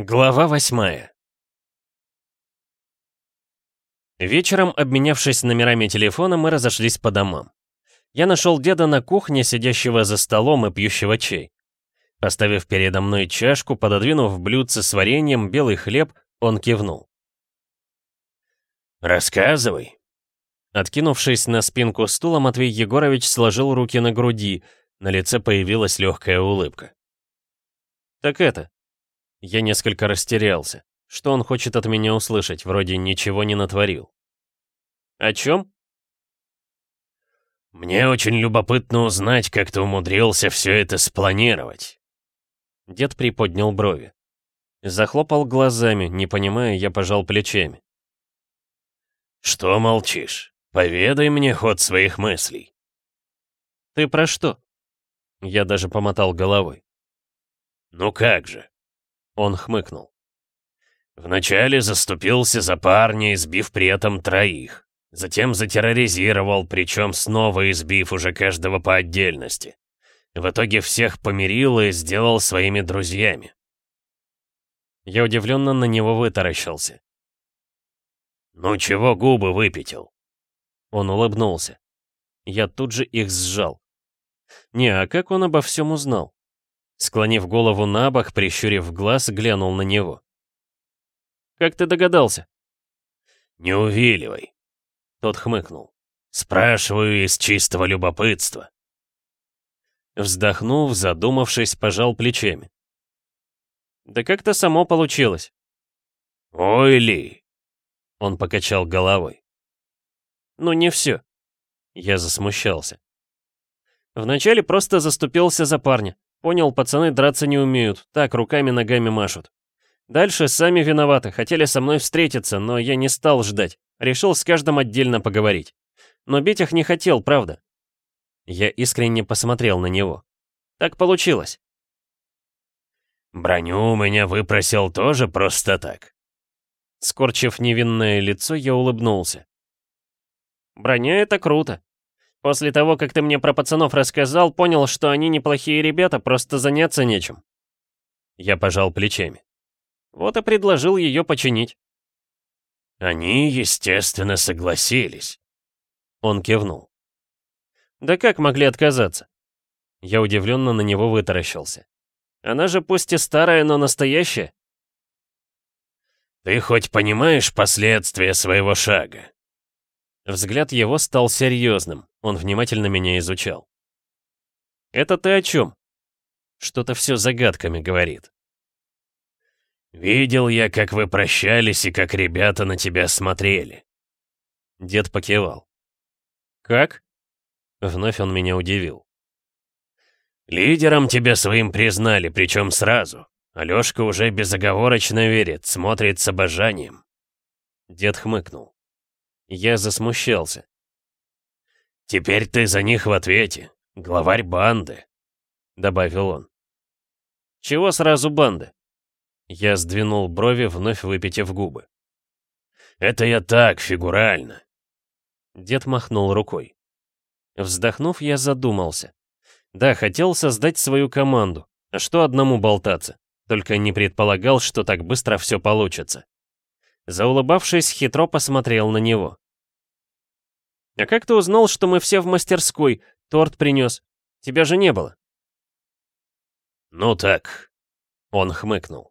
Глава восьмая Вечером, обменявшись номерами телефона, мы разошлись по домам. Я нашел деда на кухне, сидящего за столом и пьющего чай. Поставив передо мной чашку, пододвинув блюдце с вареньем, белый хлеб, он кивнул. «Рассказывай». Откинувшись на спинку стула, Матвей Егорович сложил руки на груди, на лице появилась легкая улыбка. «Так это...» Я несколько растерялся. Что он хочет от меня услышать? Вроде ничего не натворил. «О чем?» «Мне очень любопытно узнать, как ты умудрился все это спланировать». Дед приподнял брови. Захлопал глазами, не понимая, я пожал плечами. «Что молчишь? Поведай мне ход своих мыслей». «Ты про что?» Я даже помотал головой. «Ну как же?» Он хмыкнул. Вначале заступился за парня, избив при этом троих. Затем затерроризировал, причем снова избив уже каждого по отдельности. В итоге всех помирил и сделал своими друзьями. Я удивленно на него вытаращился. «Ну чего губы выпятил?» Он улыбнулся. Я тут же их сжал. Не, а как он обо всем узнал? Склонив голову на бок, прищурив глаз, глянул на него. «Как ты догадался?» «Не увиливай», — тот хмыкнул. «Спрашиваю из чистого любопытства». Вздохнув, задумавшись, пожал плечами. «Да как-то само получилось». «Ой, Ли!» Он покачал головой. «Ну, не все». Я засмущался. Вначале просто заступился за парня. Понял, пацаны драться не умеют, так руками-ногами машут. Дальше сами виноваты, хотели со мной встретиться, но я не стал ждать. Решил с каждым отдельно поговорить. Но бить их не хотел, правда. Я искренне посмотрел на него. Так получилось. «Броню у меня выпросил тоже просто так». Скорчив невинное лицо, я улыбнулся. «Броня — это круто. После того, как ты мне про пацанов рассказал, понял, что они неплохие ребята, просто заняться нечем. Я пожал плечами. Вот и предложил ее починить. Они, естественно, согласились. Он кивнул. Да как могли отказаться? Я удивленно на него вытаращился. Она же пусть и старая, но настоящая. Ты хоть понимаешь последствия своего шага? Взгляд его стал серьезным, он внимательно меня изучал. «Это ты о чем?» Что-то все загадками говорит. «Видел я, как вы прощались и как ребята на тебя смотрели». Дед покивал. «Как?» Вновь он меня удивил. «Лидером тебя своим признали, причем сразу. Алёшка уже безоговорочно верит, смотрит с обожанием». Дед хмыкнул. Я засмущался. «Теперь ты за них в ответе, главарь банды», — добавил он. «Чего сразу банды?» Я сдвинул брови, вновь выпитив губы. «Это я так, фигурально». Дед махнул рукой. Вздохнув, я задумался. Да, хотел создать свою команду. А что одному болтаться? Только не предполагал, что так быстро все получится. Заулыбавшись, хитро посмотрел на него. «А как ты узнал, что мы все в мастерской? Торт принес. Тебя же не было». «Ну так», — он хмыкнул.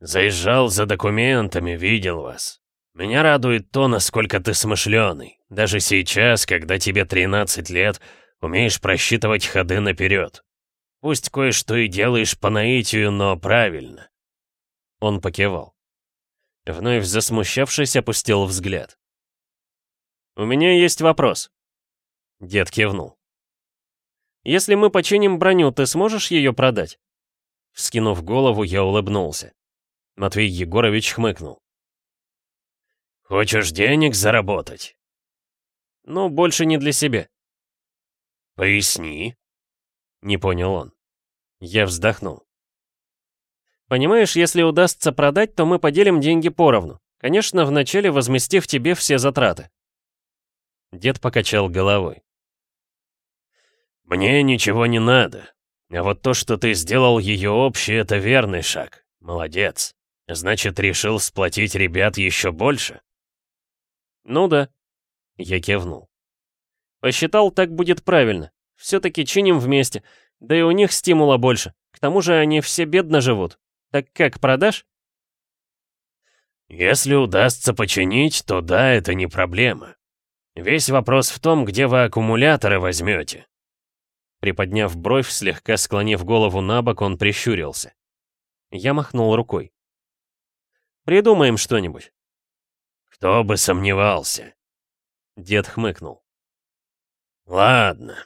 «Заезжал за документами, видел вас. Меня радует то, насколько ты смышленый. Даже сейчас, когда тебе 13 лет, умеешь просчитывать ходы наперед. Пусть кое-что и делаешь по наитию, но правильно». Он покивал. Вновь засмущавшись, опустил взгляд. «У меня есть вопрос». Дед кивнул. «Если мы починим броню, ты сможешь ее продать?» Вскинув голову, я улыбнулся. Матвей Егорович хмыкнул. «Хочешь денег заработать?» «Ну, больше не для себя». «Поясни», — не понял он. Я вздохнул. Понимаешь, если удастся продать, то мы поделим деньги поровну. Конечно, вначале возместив тебе все затраты. Дед покачал головой. «Мне ничего не надо. А вот то, что ты сделал ее общей, это верный шаг. Молодец. Значит, решил сплотить ребят еще больше? Ну да. Я кивнул. Посчитал, так будет правильно. Все-таки чиним вместе. Да и у них стимула больше. К тому же они все бедно живут. Так как, продашь? Если удастся починить, то да, это не проблема. Весь вопрос в том, где вы аккумуляторы возьмете. Приподняв бровь, слегка склонив голову на бок, он прищурился. Я махнул рукой. «Придумаем что-нибудь». «Кто бы сомневался». Дед хмыкнул. «Ладно».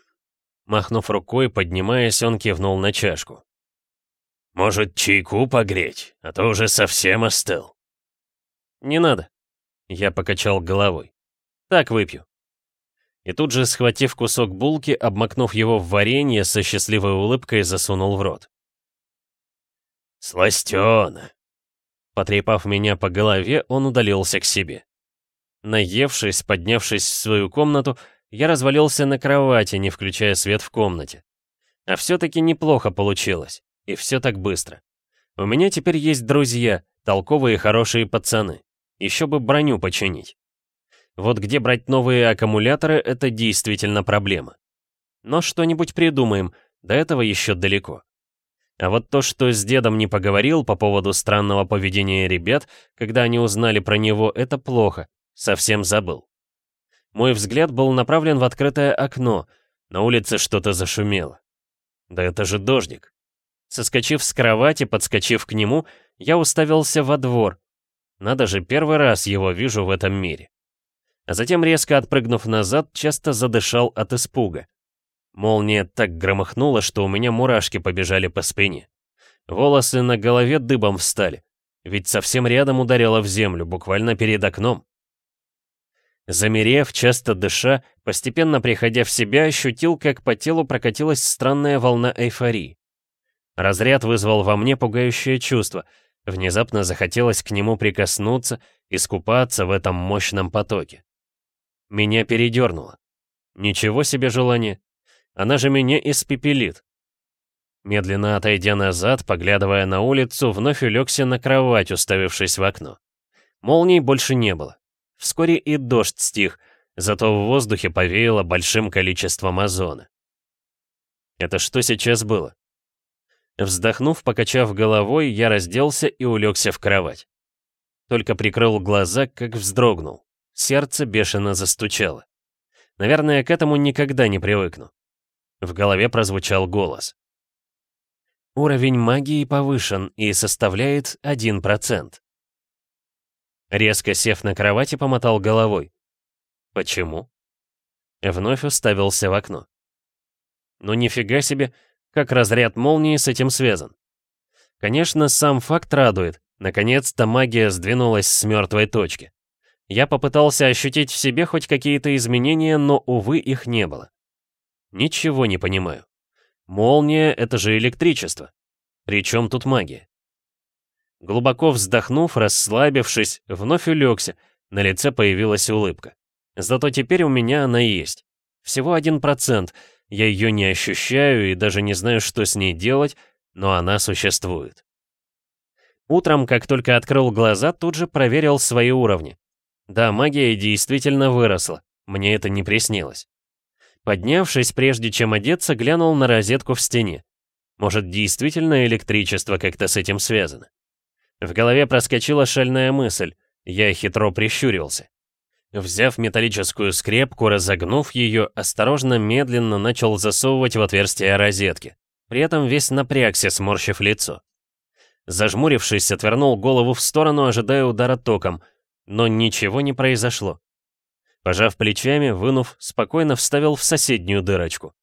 Махнув рукой, поднимаясь, он кивнул на чашку. «Может, чайку погреть, а то уже совсем остыл». «Не надо». Я покачал головой. «Так выпью». И тут же, схватив кусок булки, обмакнув его в варенье, со счастливой улыбкой засунул в рот. «Сластёно!» Потрепав меня по голове, он удалился к себе. Наевшись, поднявшись в свою комнату, я развалился на кровати, не включая свет в комнате. А все-таки неплохо получилось. И все так быстро. У меня теперь есть друзья, толковые хорошие пацаны. Еще бы броню починить. Вот где брать новые аккумуляторы, это действительно проблема. Но что-нибудь придумаем, до этого еще далеко. А вот то, что с дедом не поговорил по поводу странного поведения ребят, когда они узнали про него, это плохо, совсем забыл. Мой взгляд был направлен в открытое окно, на улице что-то зашумело. Да это же дождик. Соскочив с кровати, подскочив к нему, я уставился во двор. Надо же, первый раз его вижу в этом мире а затем, резко отпрыгнув назад, часто задышал от испуга. Молния так громыхнула, что у меня мурашки побежали по спине. Волосы на голове дыбом встали, ведь совсем рядом ударило в землю, буквально перед окном. Замерев, часто дыша, постепенно приходя в себя, ощутил, как по телу прокатилась странная волна эйфории. Разряд вызвал во мне пугающее чувство. Внезапно захотелось к нему прикоснуться, искупаться в этом мощном потоке. Меня передернуло. Ничего себе желание. Она же меня испепелит. Медленно отойдя назад, поглядывая на улицу, вновь улегся на кровать, уставившись в окно. Молний больше не было. Вскоре и дождь стих, зато в воздухе повеяло большим количеством озона. Это что сейчас было? Вздохнув, покачав головой, я разделся и улегся в кровать. Только прикрыл глаза, как вздрогнул. Сердце бешено застучало. Наверное, к этому никогда не привыкну. В голове прозвучал голос. Уровень магии повышен и составляет 1%. Резко сев на кровати, помотал головой. Почему? Вновь уставился в окно. Ну нифига себе, как разряд молнии с этим связан. Конечно, сам факт радует. Наконец-то магия сдвинулась с мертвой точки. Я попытался ощутить в себе хоть какие-то изменения, но, увы, их не было. Ничего не понимаю. Молния — это же электричество. Причем тут магия? Глубоко вздохнув, расслабившись, вновь улегся, на лице появилась улыбка. Зато теперь у меня она есть. Всего один процент. Я ее не ощущаю и даже не знаю, что с ней делать, но она существует. Утром, как только открыл глаза, тут же проверил свои уровни. Да, магия действительно выросла, мне это не приснилось. Поднявшись, прежде чем одеться, глянул на розетку в стене. Может, действительно электричество как-то с этим связано? В голове проскочила шальная мысль, я хитро прищурился. Взяв металлическую скрепку, разогнув ее, осторожно, медленно начал засовывать в отверстие розетки. При этом весь напрягся, сморщив лицо. Зажмурившись, отвернул голову в сторону, ожидая удара током — но ничего не произошло. Пожав плечами, вынув, спокойно вставил в соседнюю дырочку.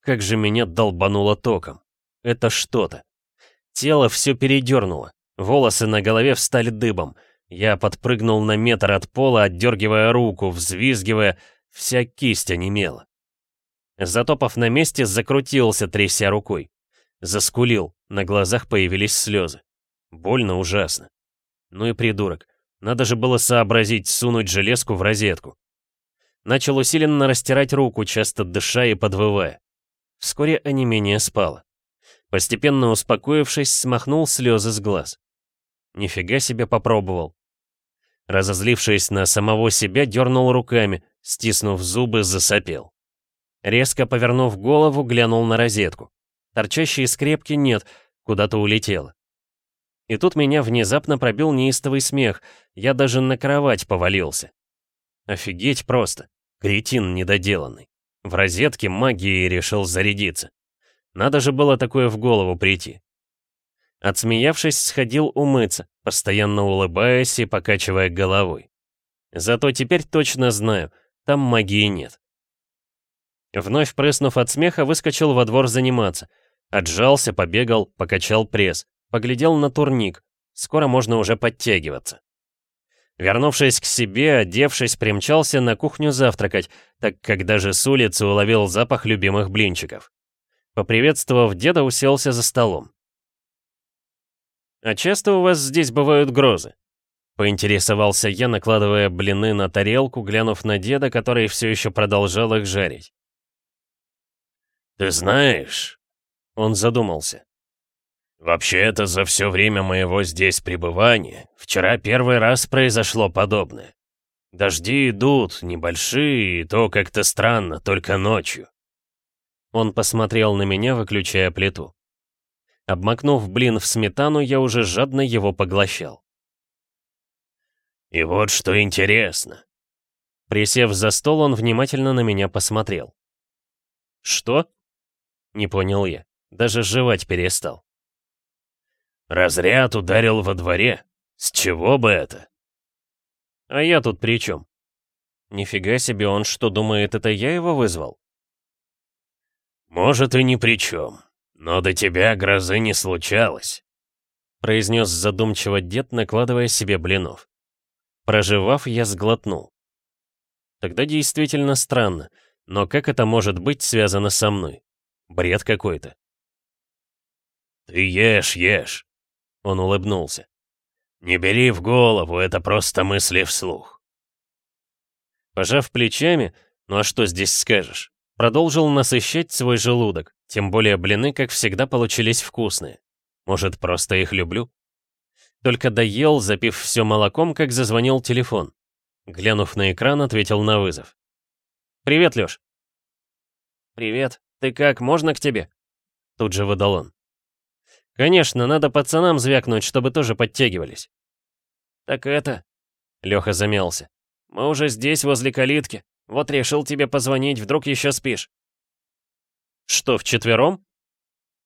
Как же меня долбануло током. Это что-то. Тело все передернуло. Волосы на голове встали дыбом. Я подпрыгнул на метр от пола, отдергивая руку, взвизгивая, вся кисть онемела. Затопав на месте, закрутился, тряся рукой. Заскулил, на глазах появились слезы. Больно ужасно. Ну и придурок. Надо же было сообразить сунуть железку в розетку. Начал усиленно растирать руку, часто дыша и подвывая. Вскоре онемение спало. Постепенно успокоившись, смахнул слезы с глаз. Нифига себе попробовал. Разозлившись на самого себя, дернул руками, стиснув зубы, засопел. Резко повернув голову, глянул на розетку. Торчащей скрепки нет, куда-то улетела. И тут меня внезапно пробил неистовый смех, я даже на кровать повалился. Офигеть просто, кретин недоделанный. В розетке магией решил зарядиться. Надо же было такое в голову прийти. Отсмеявшись, сходил умыться, постоянно улыбаясь и покачивая головой. Зато теперь точно знаю, там магии нет. Вновь прыснув от смеха, выскочил во двор заниматься. Отжался, побегал, покачал пресс, поглядел на турник. Скоро можно уже подтягиваться. Вернувшись к себе, одевшись, примчался на кухню завтракать, так как даже с улицы уловил запах любимых блинчиков. Поприветствовав деда, уселся за столом. «А часто у вас здесь бывают грозы?» Поинтересовался я, накладывая блины на тарелку, глянув на деда, который все еще продолжал их жарить. «Ты знаешь...» Он задумался. «Вообще-то за все время моего здесь пребывания вчера первый раз произошло подобное. Дожди идут, небольшие, и то как-то странно, только ночью. Он посмотрел на меня, выключая плиту. Обмакнув блин в сметану, я уже жадно его поглощал. «И вот что интересно». Присев за стол, он внимательно на меня посмотрел. «Что?» Не понял я. Даже жевать перестал. «Разряд ударил во дворе. С чего бы это?» «А я тут при чем? Нифига себе, он что, думает, это я его вызвал?» «Может, и ни при чем. Но до тебя грозы не случалось», — произнес задумчиво дед, накладывая себе блинов. Проживав, я сглотнул. Тогда действительно странно, но как это может быть связано со мной? Бред какой-то. «Ты ешь, ешь», — он улыбнулся. «Не бери в голову, это просто мысли вслух». Пожав плечами, ну а что здесь скажешь? Продолжил насыщать свой желудок, тем более блины, как всегда, получились вкусные. Может, просто их люблю? Только доел, запив все молоком, как зазвонил телефон. Глянув на экран, ответил на вызов. «Привет, Лёш». «Привет. Ты как, можно к тебе?» Тут же выдал он. «Конечно, надо пацанам звякнуть, чтобы тоже подтягивались». «Так это...» Лёха замялся. «Мы уже здесь, возле калитки. Вот решил тебе позвонить, вдруг еще спишь». «Что, вчетвером?»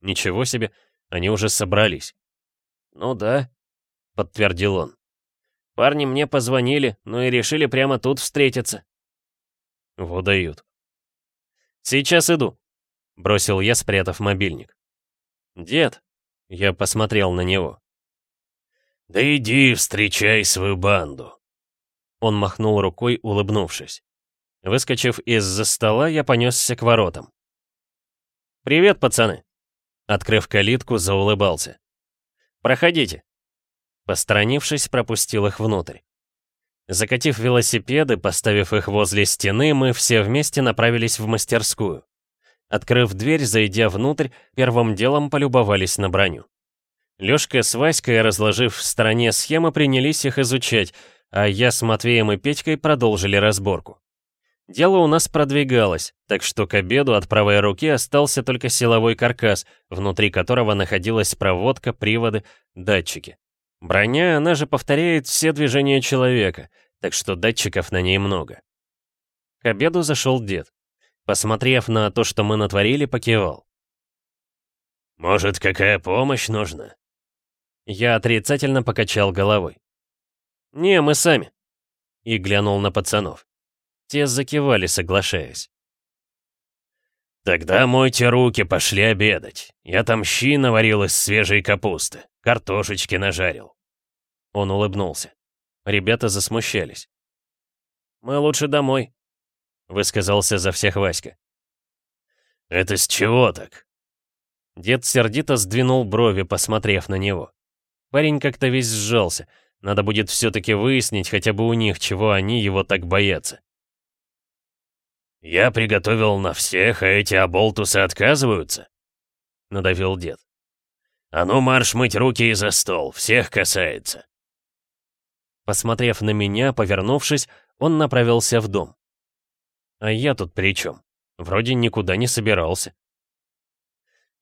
«Ничего себе, они уже собрались». «Ну да», — подтвердил он. «Парни мне позвонили, ну и решили прямо тут встретиться». Вот. «Сейчас иду», — бросил я, спрятав мобильник. «Дед», — я посмотрел на него. «Да иди, встречай свою банду». Он махнул рукой, улыбнувшись. Выскочив из-за стола, я понесся к воротам. «Привет, пацаны!» Открыв калитку, заулыбался. «Проходите!» Посторонившись, пропустил их внутрь. Закатив велосипеды, поставив их возле стены, мы все вместе направились в мастерскую. Открыв дверь, зайдя внутрь, первым делом полюбовались на броню. Лёшка с Васькой, разложив в стороне схемы, принялись их изучать, а я с Матвеем и Петькой продолжили разборку. Дело у нас продвигалось, так что к обеду от правой руки остался только силовой каркас, внутри которого находилась проводка, приводы, датчики. Броня, она же повторяет все движения человека, так что датчиков на ней много. К обеду зашел дед. Посмотрев на то, что мы натворили, покивал. «Может, какая помощь нужна?» Я отрицательно покачал головой. «Не, мы сами». И глянул на пацанов. Те закивали, соглашаясь. «Тогда мойте руки, пошли обедать. Я там щи наварил из свежей капусты, картошечки нажарил». Он улыбнулся. Ребята засмущались. «Мы лучше домой», — высказался за всех Васька. «Это с чего так?» Дед сердито сдвинул брови, посмотрев на него. Парень как-то весь сжался. Надо будет все-таки выяснить хотя бы у них, чего они его так боятся. «Я приготовил на всех, а эти оболтусы отказываются?» — надавил дед. «А ну марш мыть руки и за стол, всех касается!» Посмотрев на меня, повернувшись, он направился в дом. А я тут при чем? Вроде никуда не собирался.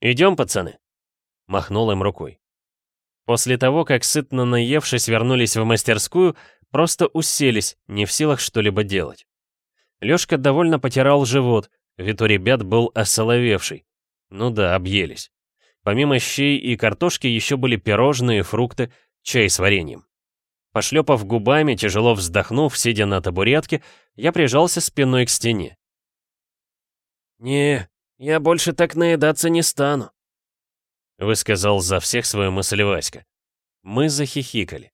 «Идем, пацаны!» — махнул им рукой. После того, как сытно наевшись вернулись в мастерскую, просто уселись, не в силах что-либо делать. Лёшка довольно потирал живот, вид у ребят был осоловевший. Ну да, объелись. Помимо щей и картошки еще были пирожные, фрукты, чай с вареньем. Пошлепав губами, тяжело вздохнув, сидя на табуретке, я прижался спиной к стене. «Не, я больше так наедаться не стану», Высказал за всех свою мысль Васька. Мы захихикали.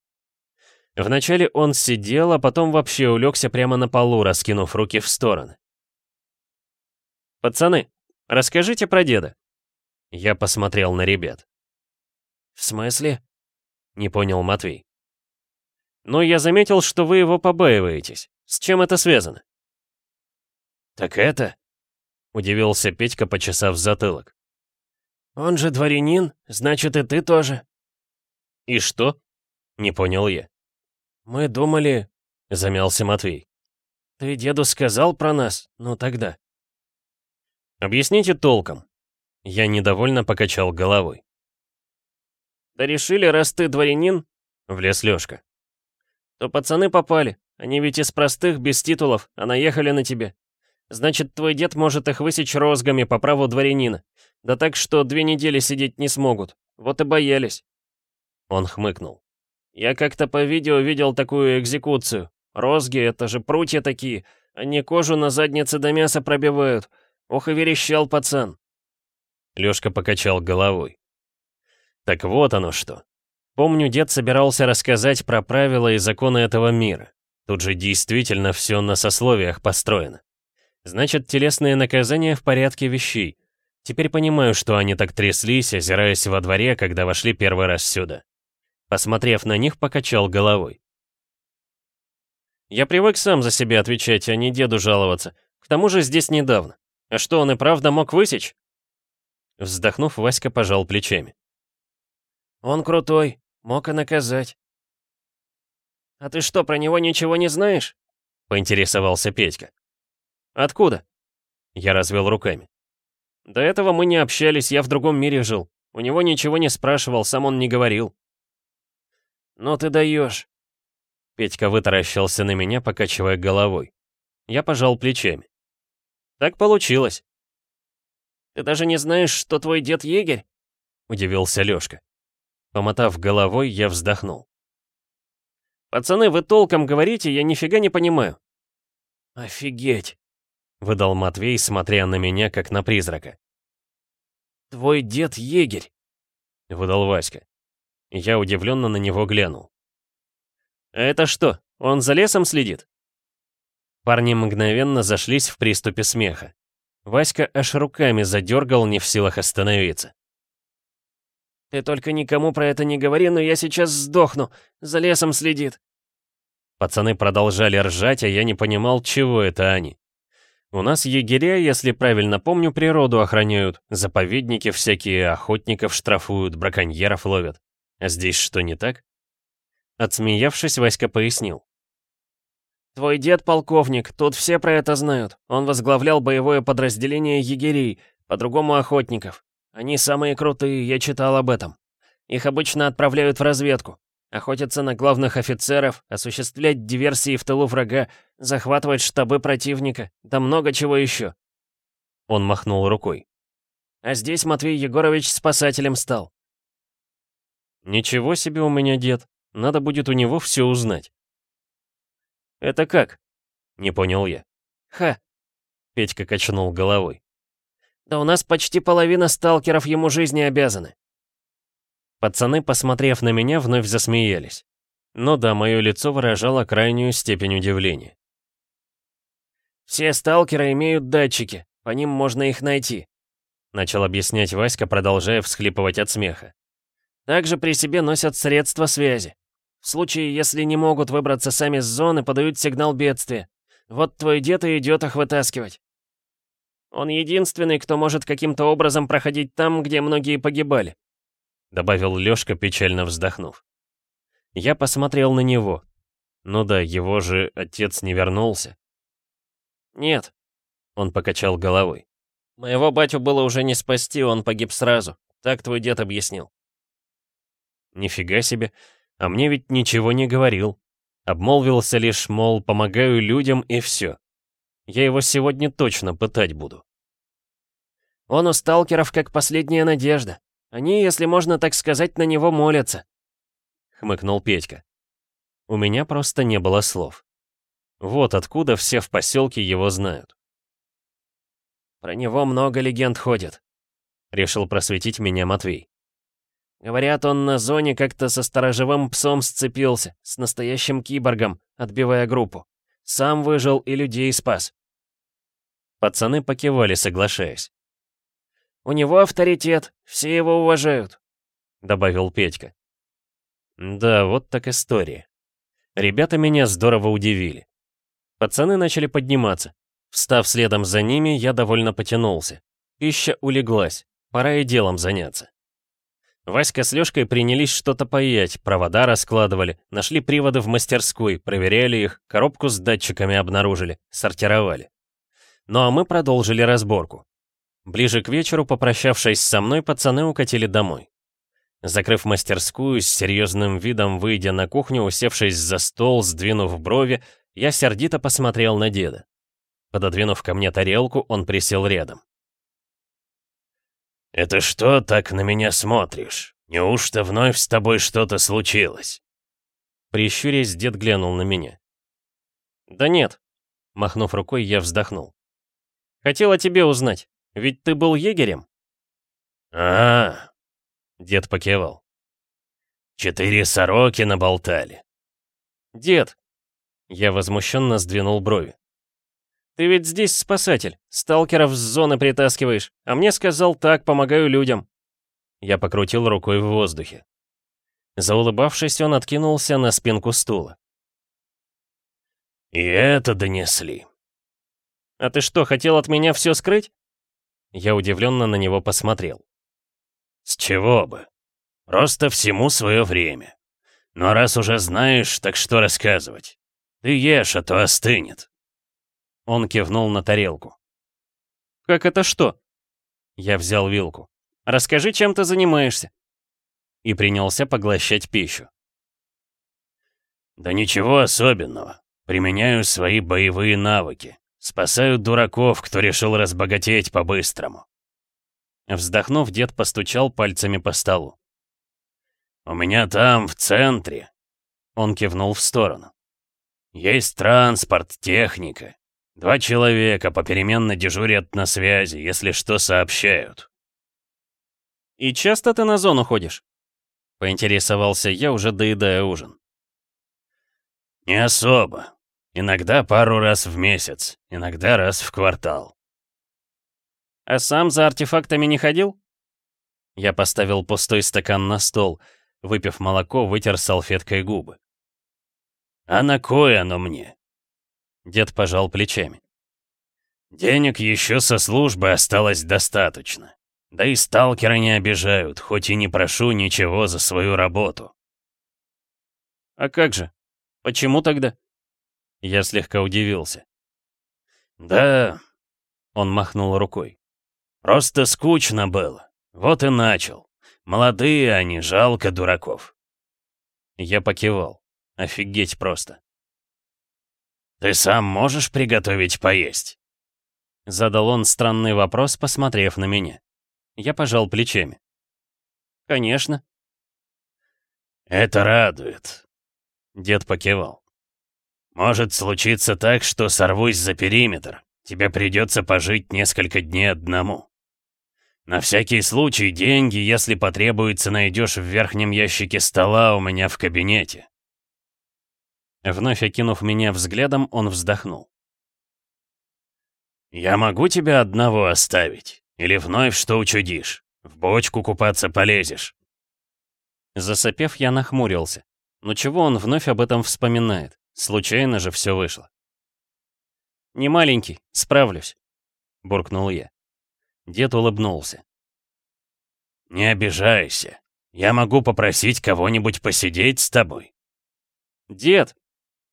Вначале он сидел, а потом вообще улегся прямо на полу, раскинув руки в стороны. «Пацаны, расскажите про деда». Я посмотрел на ребят. «В смысле?» — не понял Матвей. «Ну, я заметил, что вы его побаиваетесь. С чем это связано?» «Так это...» — удивился Петька, почесав затылок. «Он же дворянин, значит, и ты тоже». «И что?» — не понял я. «Мы думали...» — замялся Матвей. «Ты деду сказал про нас? Ну тогда...» «Объясните толком». Я недовольно покачал головой. «Да решили, раз ты дворянин...» — влез Лёшка. «То пацаны попали. Они ведь из простых, без титулов, а наехали на тебя. Значит, твой дед может их высечь розгами по праву дворянина. Да так, что две недели сидеть не смогут. Вот и боялись. Он хмыкнул. Я как-то по видео видел такую экзекуцию. Розги — это же прутья такие. Они кожу на заднице до мяса пробивают. Ох и верещал пацан. Лёшка покачал головой. Так вот оно что. Помню, дед собирался рассказать про правила и законы этого мира. Тут же действительно все на сословиях построено. Значит, телесные наказания в порядке вещей. Теперь понимаю, что они так тряслись, озираясь во дворе, когда вошли первый раз сюда. Посмотрев на них, покачал головой. Я привык сам за себя отвечать, а не деду жаловаться. К тому же здесь недавно. А что, он и правда мог высечь? Вздохнув, Васька пожал плечами. Он крутой, мог и наказать. «А ты что, про него ничего не знаешь?» — поинтересовался Петька. «Откуда?» Я развел руками. До этого мы не общались, я в другом мире жил. У него ничего не спрашивал, сам он не говорил. «Ну ты даешь!» Петька вытаращился на меня, покачивая головой. Я пожал плечами. «Так получилось». «Ты даже не знаешь, что твой дед егерь?» Удивился Лёшка. Помотав головой, я вздохнул. «Пацаны, вы толком говорите, я нифига не понимаю». «Офигеть!» выдал Матвей, смотря на меня, как на призрака. «Твой дед егерь», — выдал Васька. Я удивленно на него глянул. «А это что, он за лесом следит?» Парни мгновенно зашлись в приступе смеха. Васька аж руками задергал, не в силах остановиться. «Ты только никому про это не говори, но я сейчас сдохну. За лесом следит». Пацаны продолжали ржать, а я не понимал, чего это они. У нас егеря, если правильно помню, природу охраняют, заповедники всякие, охотников штрафуют, браконьеров ловят. А здесь что не так? Отсмеявшись, Васька пояснил. «Твой дед полковник, тут все про это знают. Он возглавлял боевое подразделение егерей, по-другому охотников. Они самые крутые, я читал об этом. Их обычно отправляют в разведку. Охотиться на главных офицеров, осуществлять диверсии в тылу врага, захватывать штабы противника, да много чего еще. Он махнул рукой. А здесь Матвей Егорович спасателем стал. Ничего себе у меня дед. Надо будет у него все узнать. Это как? Не понял я. Ха. Петька качнул головой. Да у нас почти половина сталкеров ему жизни обязаны. Пацаны, посмотрев на меня, вновь засмеялись. Но да, мое лицо выражало крайнюю степень удивления. «Все сталкеры имеют датчики, по ним можно их найти», начал объяснять Васька, продолжая всхлипывать от смеха. «Также при себе носят средства связи. В случае, если не могут выбраться сами с зоны, подают сигнал бедствия. Вот твой дед и идет их вытаскивать. Он единственный, кто может каким-то образом проходить там, где многие погибали. добавил Лёшка, печально вздохнув. Я посмотрел на него. Ну да, его же отец не вернулся. «Нет», — он покачал головой. «Моего батю было уже не спасти, он погиб сразу. Так твой дед объяснил». «Нифига себе, а мне ведь ничего не говорил. Обмолвился лишь, мол, помогаю людям и все. Я его сегодня точно пытать буду». «Он у сталкеров как последняя надежда. Они, если можно так сказать, на него молятся», — хмыкнул Петька. У меня просто не было слов. Вот откуда все в поселке его знают. «Про него много легенд ходит», — решил просветить меня Матвей. «Говорят, он на зоне как-то со сторожевым псом сцепился, с настоящим киборгом, отбивая группу. Сам выжил и людей спас». Пацаны покивали, соглашаясь. «У него авторитет, все его уважают», — добавил Петька. Да, вот так история. Ребята меня здорово удивили. Пацаны начали подниматься. Встав следом за ними, я довольно потянулся. Пища улеглась, пора и делом заняться. Васька с Лёшкой принялись что-то паять, провода раскладывали, нашли приводы в мастерской, проверяли их, коробку с датчиками обнаружили, сортировали. Ну а мы продолжили разборку. Ближе к вечеру, попрощавшись со мной, пацаны укатили домой. Закрыв мастерскую, с серьезным видом выйдя на кухню, усевшись за стол, сдвинув брови, я сердито посмотрел на деда. Пододвинув ко мне тарелку, он присел рядом. «Это что так на меня смотришь? Неужто вновь с тобой что-то случилось?» Прищурясь, дед глянул на меня. «Да нет», — махнув рукой, я вздохнул. «Хотел о тебе узнать, ведь ты был егерем?» а, -а, -а дед покивал. «Четыре сороки наболтали». «Дед, я возмущенно сдвинул брови. «Ты ведь здесь спасатель, сталкеров с зоны притаскиваешь, а мне сказал так, помогаю людям». Я покрутил рукой в воздухе. Заулыбавшись, он откинулся на спинку стула. «И это донесли». «А ты что, хотел от меня все скрыть?» Я удивленно на него посмотрел. «С чего бы? Просто всему свое время. Но раз уже знаешь, так что рассказывать? «Ты ешь, а то остынет». Он кивнул на тарелку. «Как это что?» Я взял вилку. «Расскажи, чем ты занимаешься?» И принялся поглощать пищу. «Да ничего особенного. Применяю свои боевые навыки. Спасаю дураков, кто решил разбогатеть по-быстрому». Вздохнув, дед постучал пальцами по столу. «У меня там, в центре...» Он кивнул в сторону. Есть транспорт, техника. Два человека попеременно дежурят на связи, если что сообщают. «И часто ты на зону ходишь?» Поинтересовался я, уже доедая ужин. «Не особо. Иногда пару раз в месяц, иногда раз в квартал». «А сам за артефактами не ходил?» Я поставил пустой стакан на стол, выпив молоко, вытер салфеткой губы. «А на кое оно мне?» Дед пожал плечами. «Денег еще со службы осталось достаточно. Да и сталкеры не обижают, хоть и не прошу ничего за свою работу». «А как же? Почему тогда?» Я слегка удивился. «Да...» — он махнул рукой. «Просто скучно было. Вот и начал. Молодые они, жалко дураков». Я покивал. Офигеть просто. «Ты сам можешь приготовить поесть?» Задал он странный вопрос, посмотрев на меня. Я пожал плечами. «Конечно». «Это радует», — дед покивал. «Может случиться так, что сорвусь за периметр. Тебе придется пожить несколько дней одному. На всякий случай деньги, если потребуется, найдешь в верхнем ящике стола у меня в кабинете. Вновь окинув меня взглядом, он вздохнул. «Я могу тебя одного оставить? Или вновь что учудишь? В бочку купаться полезешь?» Засопев, я нахмурился. Но чего он вновь об этом вспоминает? Случайно же все вышло. «Не маленький, справлюсь», — буркнул я. Дед улыбнулся. «Не обижайся. Я могу попросить кого-нибудь посидеть с тобой». «Дед!» —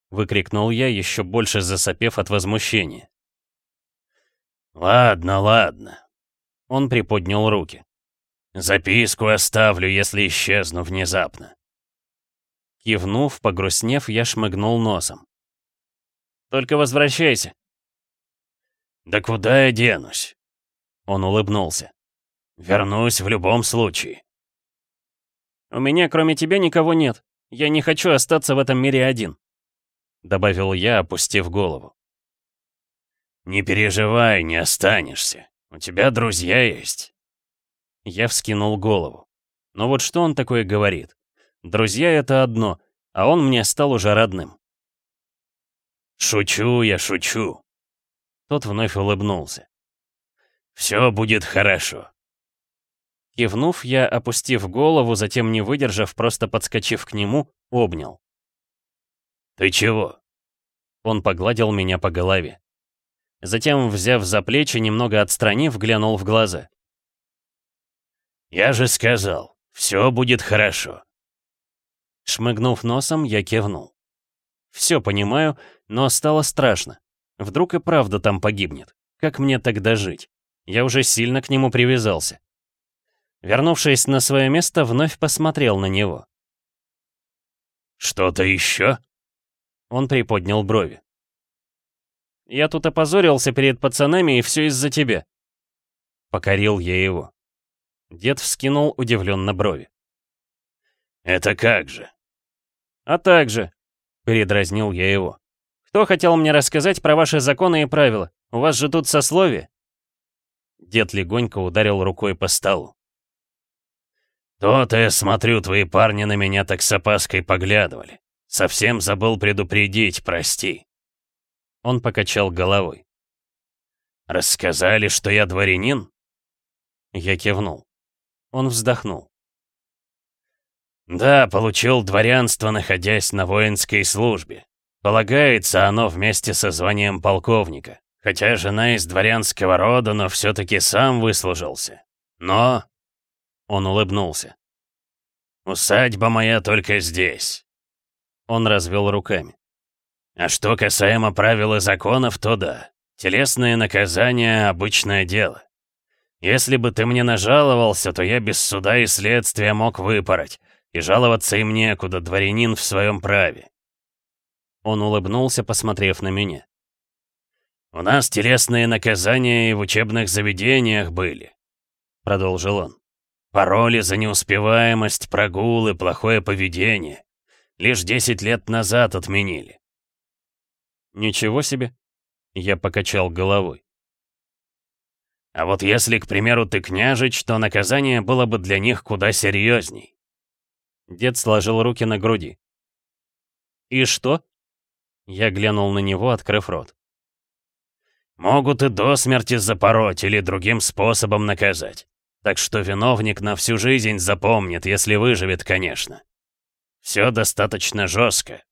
выкрикнул я, еще больше засопев от возмущения. «Ладно, ладно». Он приподнял руки. «Записку оставлю, если исчезну внезапно». Кивнув, погрустнев, я шмыгнул носом. «Только возвращайся». «Да куда я денусь?» Он улыбнулся. «Вернусь в любом случае». «У меня кроме тебя никого нет. Я не хочу остаться в этом мире один», — добавил я, опустив голову. «Не переживай, не останешься. У тебя друзья есть». Я вскинул голову. Но вот что он такое говорит? Друзья — это одно, а он мне стал уже родным. «Шучу я, шучу». Тот вновь улыбнулся. «Все будет хорошо». Кивнув, я, опустив голову, затем не выдержав, просто подскочив к нему, обнял. «Ты чего?» Он погладил меня по голове. Затем, взяв за плечи, немного отстранив, глянул в глаза. «Я же сказал, все будет хорошо». Шмыгнув носом, я кивнул. Все понимаю, но стало страшно. Вдруг и правда там погибнет. Как мне тогда жить? Я уже сильно к нему привязался. Вернувшись на свое место, вновь посмотрел на него. «Что-то еще?» Он приподнял брови. «Я тут опозорился перед пацанами, и все из-за тебя». Покорил я его. Дед вскинул удивленно брови. «Это как же?» «А так же», — передразнил я его. «Кто хотел мне рассказать про ваши законы и правила? У вас же тут сословие?» Дед легонько ударил рукой по столу. «То-то я смотрю, твои парни на меня так с опаской поглядывали. Совсем забыл предупредить, прости». Он покачал головой. «Рассказали, что я дворянин?» Я кивнул. Он вздохнул. «Да, получил дворянство, находясь на воинской службе. Полагается оно вместе со званием полковника. Хотя жена из дворянского рода, но все-таки сам выслужился. Но он улыбнулся. «Усадьба моя только здесь». Он развел руками. «А что касаемо правил и законов, то да. Телесные наказания — обычное дело. Если бы ты мне нажаловался, то я без суда и следствия мог выпороть, и жаловаться им некуда, дворянин в своем праве». Он улыбнулся, посмотрев на меня. «У нас телесные наказания и в учебных заведениях были», — продолжил он. Пароли за неуспеваемость, прогулы, плохое поведение. Лишь 10 лет назад отменили. Ничего себе. Я покачал головой. А вот если, к примеру, ты княжич, то наказание было бы для них куда серьезней. Дед сложил руки на груди. «И что?» Я глянул на него, открыв рот. «Могут и до смерти запороть или другим способом наказать. Так что виновник на всю жизнь запомнит, если выживет, конечно. Все достаточно жестко.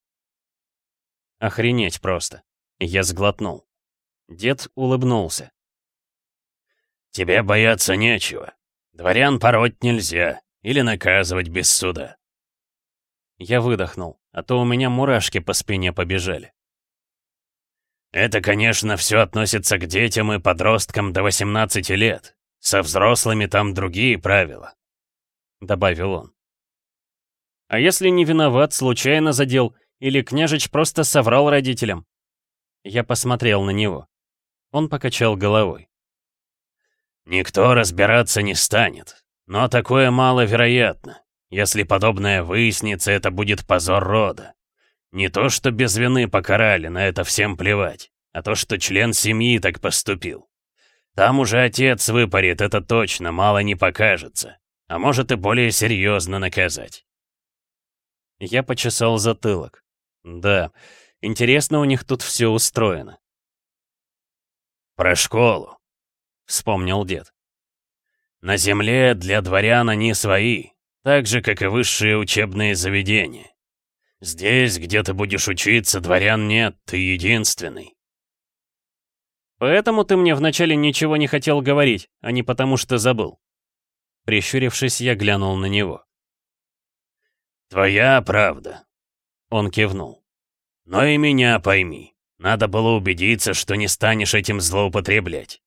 Охренеть просто. Я сглотнул. Дед улыбнулся. Тебе бояться нечего. Дворян пороть нельзя или наказывать без суда. Я выдохнул, а то у меня мурашки по спине побежали. Это, конечно, все относится к детям и подросткам до 18 лет. Со взрослыми там другие правила», — добавил он. «А если не виноват, случайно задел, или княжич просто соврал родителям?» Я посмотрел на него. Он покачал головой. «Никто разбираться не станет, но такое маловероятно. Если подобное выяснится, это будет позор рода. Не то, что без вины покарали, на это всем плевать, а то, что член семьи так поступил. Там уже отец выпарит, это точно, мало не покажется. А может и более серьезно наказать. Я почесал затылок. Да, интересно у них тут все устроено. «Про школу», — вспомнил дед. «На земле для дворян они свои, так же, как и высшие учебные заведения. Здесь, где ты будешь учиться, дворян нет, ты единственный. Поэтому ты мне вначале ничего не хотел говорить, а не потому что забыл. Прищурившись, я глянул на него. «Твоя правда», — он кивнул. «Но и меня пойми. Надо было убедиться, что не станешь этим злоупотреблять».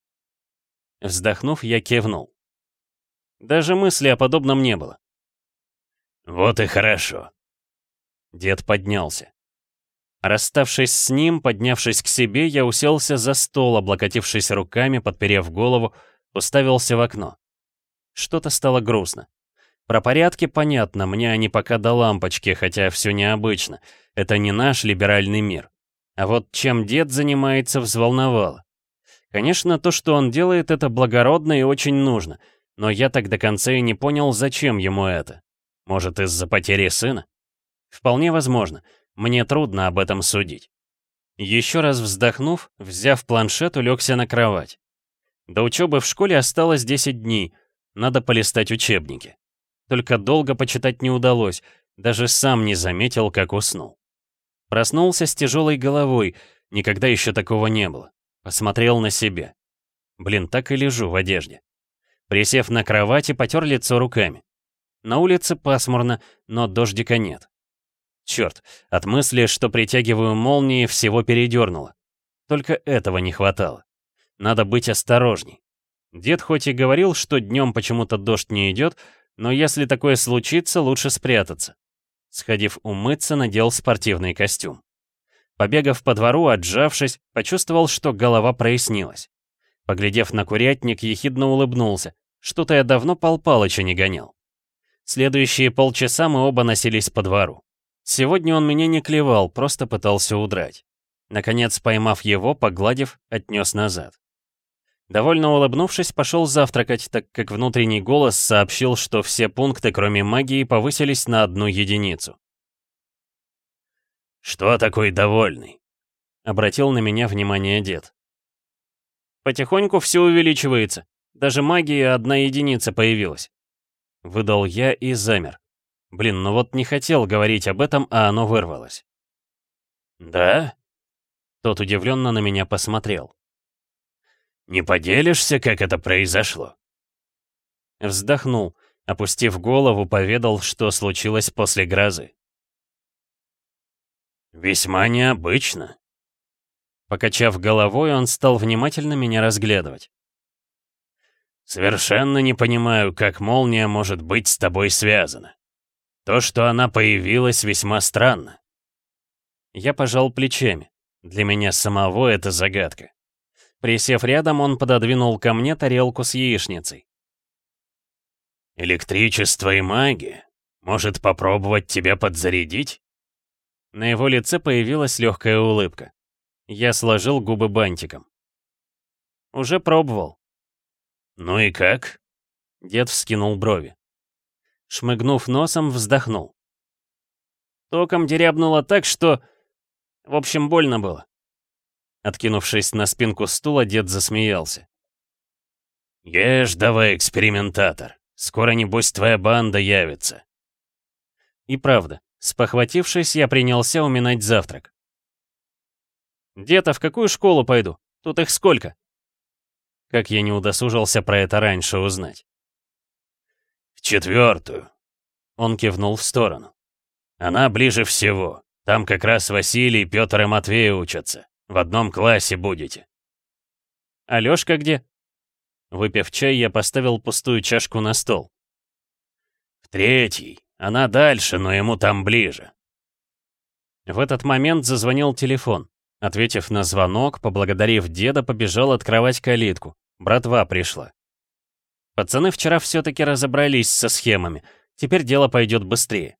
Вздохнув, я кивнул. Даже мысли о подобном не было. «Вот и хорошо». Дед поднялся. Расставшись с ним, поднявшись к себе, я уселся за стол, облокотившись руками, подперев голову, уставился в окно. Что-то стало грустно. Про порядки понятно, мне они пока до лампочки, хотя все необычно. Это не наш либеральный мир. А вот чем дед занимается, взволновало. Конечно, то, что он делает, это благородно и очень нужно, но я так до конца и не понял, зачем ему это. Может, из-за потери сына? Вполне возможно. Мне трудно об этом судить. Еще раз вздохнув, взяв планшет, улегся на кровать. До учебы в школе осталось 10 дней. Надо полистать учебники. Только долго почитать не удалось, даже сам не заметил, как уснул. Проснулся с тяжелой головой, никогда еще такого не было. Посмотрел на себя. Блин, так и лежу в одежде. Присев на кровати, потер лицо руками. На улице пасмурно, но дождика нет. Черт, от мысли, что притягиваю молнии, всего передернуло. Только этого не хватало. Надо быть осторожней. Дед хоть и говорил, что днем почему-то дождь не идет, но если такое случится, лучше спрятаться. Сходив умыться, надел спортивный костюм. Побегав по двору, отжавшись, почувствовал, что голова прояснилась. Поглядев на курятник, ехидно улыбнулся. Что-то я давно Пал Палыча не гонял. Следующие полчаса мы оба носились по двору. Сегодня он меня не клевал, просто пытался удрать. Наконец, поймав его, погладив, отнес назад. Довольно улыбнувшись, пошел завтракать, так как внутренний голос сообщил, что все пункты, кроме магии, повысились на одну единицу. «Что такой довольный?» — обратил на меня внимание дед. «Потихоньку все увеличивается. Даже магии одна единица появилась». Выдал я и замер. Блин, ну вот не хотел говорить об этом, а оно вырвалось. «Да?» Тот удивленно на меня посмотрел. «Не поделишься, как это произошло?» Вздохнул, опустив голову, поведал, что случилось после грозы. «Весьма необычно». Покачав головой, он стал внимательно меня разглядывать. «Совершенно не понимаю, как молния может быть с тобой связана. То, что она появилась, весьма странно. Я пожал плечами. Для меня самого это загадка. Присев рядом, он пододвинул ко мне тарелку с яичницей. «Электричество и магия. Может, попробовать тебя подзарядить?» На его лице появилась легкая улыбка. Я сложил губы бантиком. «Уже пробовал». «Ну и как?» Дед вскинул брови. Шмыгнув носом, вздохнул. Током дерябнуло так, что... В общем, больно было. Откинувшись на спинку стула, дед засмеялся. «Ешь давай, экспериментатор. Скоро, небось, твоя банда явится». И правда, спохватившись, я принялся уминать завтрак. «Дед, а в какую школу пойду? Тут их сколько?» Как я не удосужился про это раньше узнать. «В четвертую». Он кивнул в сторону. «Она ближе всего. Там как раз Василий, Петр и Матвей учатся. В одном классе будете». «Алёшка где?» Выпив чай, я поставил пустую чашку на стол. «В третий. Она дальше, но ему там ближе». В этот момент зазвонил телефон. Ответив на звонок, поблагодарив деда, побежал открывать калитку. Братва пришла. Пацаны вчера все-таки разобрались со схемами. Теперь дело пойдет быстрее.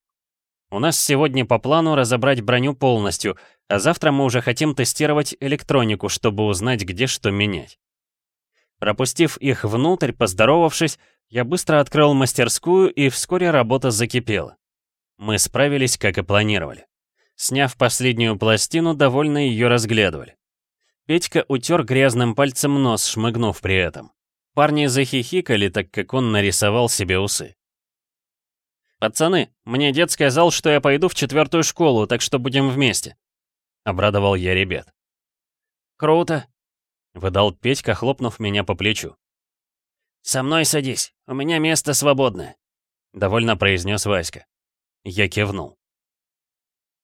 У нас сегодня по плану разобрать броню полностью, а завтра мы уже хотим тестировать электронику, чтобы узнать, где что менять. Пропустив их внутрь, поздоровавшись, я быстро открыл мастерскую, и вскоре работа закипела. Мы справились, как и планировали. Сняв последнюю пластину, довольно ее разглядывали. Петька утер грязным пальцем нос, шмыгнув при этом. Парни захихикали, так как он нарисовал себе усы. «Пацаны, мне дед сказал, что я пойду в четвертую школу, так что будем вместе», — обрадовал я ребят. «Круто», — выдал Петька, хлопнув меня по плечу. «Со мной садись, у меня место свободное», — довольно произнес Васька. Я кивнул.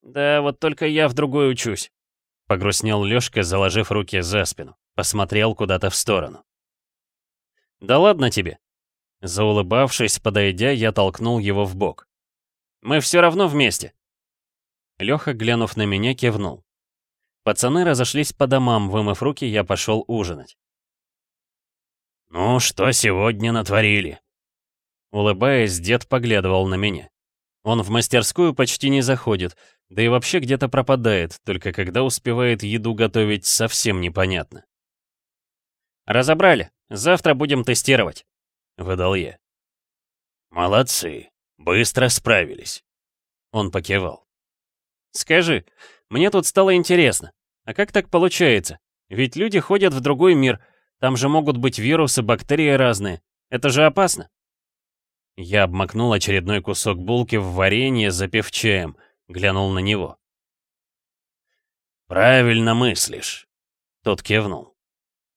«Да, вот только я в другой учусь», — погрустнел Лёшка, заложив руки за спину. Посмотрел куда-то в сторону. «Да ладно тебе!» Заулыбавшись, подойдя, я толкнул его в бок. «Мы все равно вместе!» Лёха, глянув на меня, кивнул. Пацаны разошлись по домам, вымыв руки, я пошел ужинать. «Ну, что сегодня натворили?» Улыбаясь, дед поглядывал на меня. Он в мастерскую почти не заходит, да и вообще где-то пропадает, только когда успевает еду готовить, совсем непонятно. «Разобрали. Завтра будем тестировать», — выдал я. «Молодцы. Быстро справились». Он покивал. «Скажи, мне тут стало интересно, а как так получается? Ведь люди ходят в другой мир, там же могут быть вирусы, бактерии разные. Это же опасно». Я обмакнул очередной кусок булки в варенье, запив чаем, глянул на него. «Правильно мыслишь», — тот кивнул.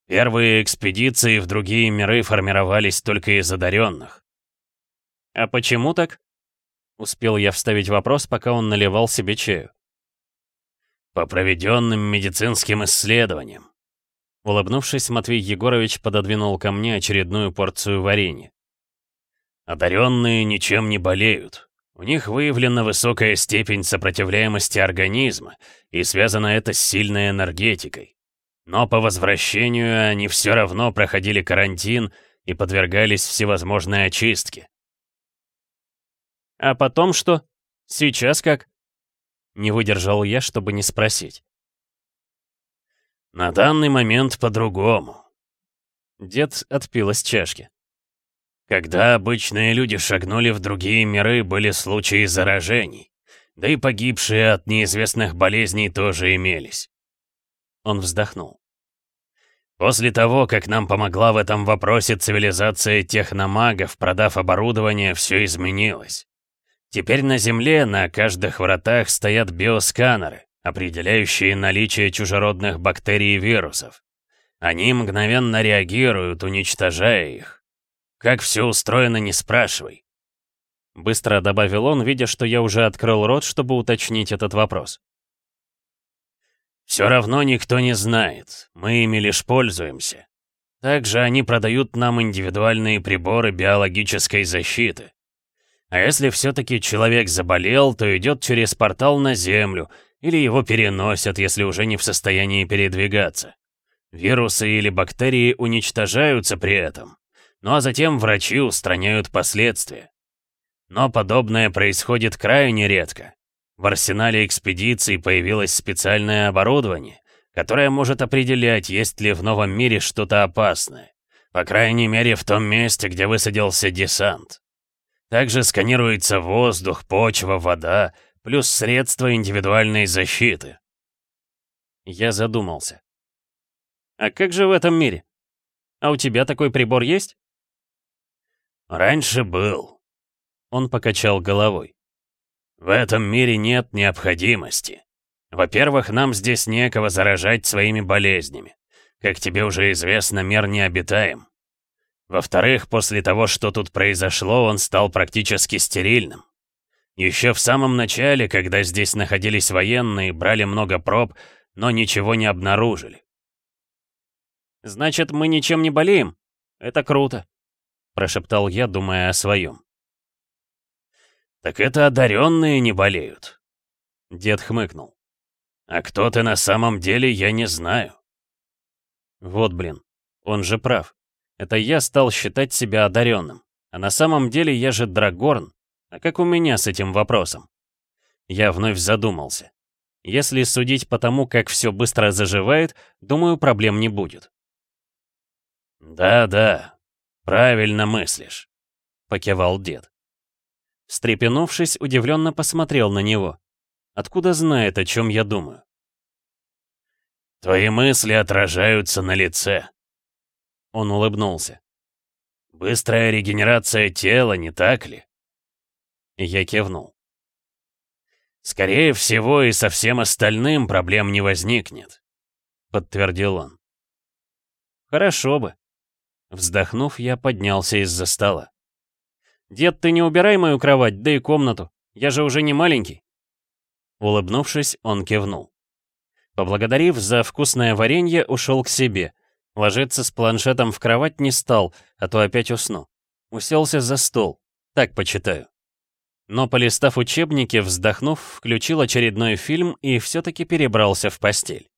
«Первые экспедиции в другие миры формировались только из одаренных». «А почему так?» Успел я вставить вопрос, пока он наливал себе чаю. «По проведенным медицинским исследованиям». Улыбнувшись, Матвей Егорович пододвинул ко мне очередную порцию варенья. Одаренные ничем не болеют. У них выявлена высокая степень сопротивляемости организма, и связано это с сильной энергетикой. Но по возвращению они все равно проходили карантин и подвергались всевозможной очистке. «А потом что? Сейчас как?» Не выдержал я, чтобы не спросить. «На данный момент по-другому». Дед отпил из чашки. Когда обычные люди шагнули в другие миры, были случаи заражений. Да и погибшие от неизвестных болезней тоже имелись. Он вздохнул. После того, как нам помогла в этом вопросе цивилизация техномагов, продав оборудование, все изменилось. Теперь на Земле на каждых вратах стоят биосканеры, определяющие наличие чужеродных бактерий и вирусов. Они мгновенно реагируют, уничтожая их. Как все устроено, не спрашивай. Быстро добавил он, видя, что я уже открыл рот, чтобы уточнить этот вопрос. Все равно никто не знает, мы ими лишь пользуемся. Также они продают нам индивидуальные приборы биологической защиты. А если все-таки человек заболел, то идет через портал на Землю, или его переносят, если уже не в состоянии передвигаться. Вирусы или бактерии уничтожаются при этом ну а затем врачи устраняют последствия. Но подобное происходит крайне редко. В арсенале экспедиций появилось специальное оборудование, которое может определять, есть ли в новом мире что-то опасное. По крайней мере, в том месте, где высадился десант. Также сканируется воздух, почва, вода, плюс средства индивидуальной защиты. Я задумался. А как же в этом мире? А у тебя такой прибор есть? «Раньше был». Он покачал головой. «В этом мире нет необходимости. Во-первых, нам здесь некого заражать своими болезнями. Как тебе уже известно, мир необитаем. Во-вторых, после того, что тут произошло, он стал практически стерильным. Еще в самом начале, когда здесь находились военные, брали много проб, но ничего не обнаружили. «Значит, мы ничем не болеем? Это круто», прошептал я, думая о своем. «Так это одаренные не болеют», — дед хмыкнул. «А кто ты на самом деле, я не знаю». Вот блин, он же прав. Это я стал считать себя одаренным. А на самом деле я же Драгорн. А как у меня с этим вопросом? Я вновь задумался. Если судить по тому, как все быстро заживает, думаю, проблем не будет. «Да-да, «Правильно мыслишь», — покивал дед. Встрепенувшись, удивленно посмотрел на него. Откуда знает, о чем я думаю? «Твои мысли отражаются на лице». Он улыбнулся. «Быстрая регенерация тела, не так ли?» Я кивнул. «Скорее всего, и со всем остальным проблем не возникнет», — подтвердил он. «Хорошо бы», Вздохнув, я поднялся из-за стола. «Дед, ты не убирай мою кровать, да и комнату. Я же уже не маленький». Улыбнувшись, он кивнул. Поблагодарив за вкусное варенье, ушел к себе. Ложиться с планшетом в кровать не стал, а то опять усну. Уселся за стол. Так почитаю. Но, полистав учебники, вздохнув, включил очередной фильм и все-таки перебрался в постель.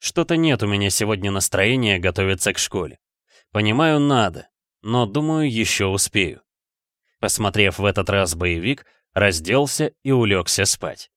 Что-то нет у меня сегодня настроения готовиться к школе. Понимаю, надо, но думаю, еще успею. Посмотрев в этот раз боевик, разделся и улегся спать.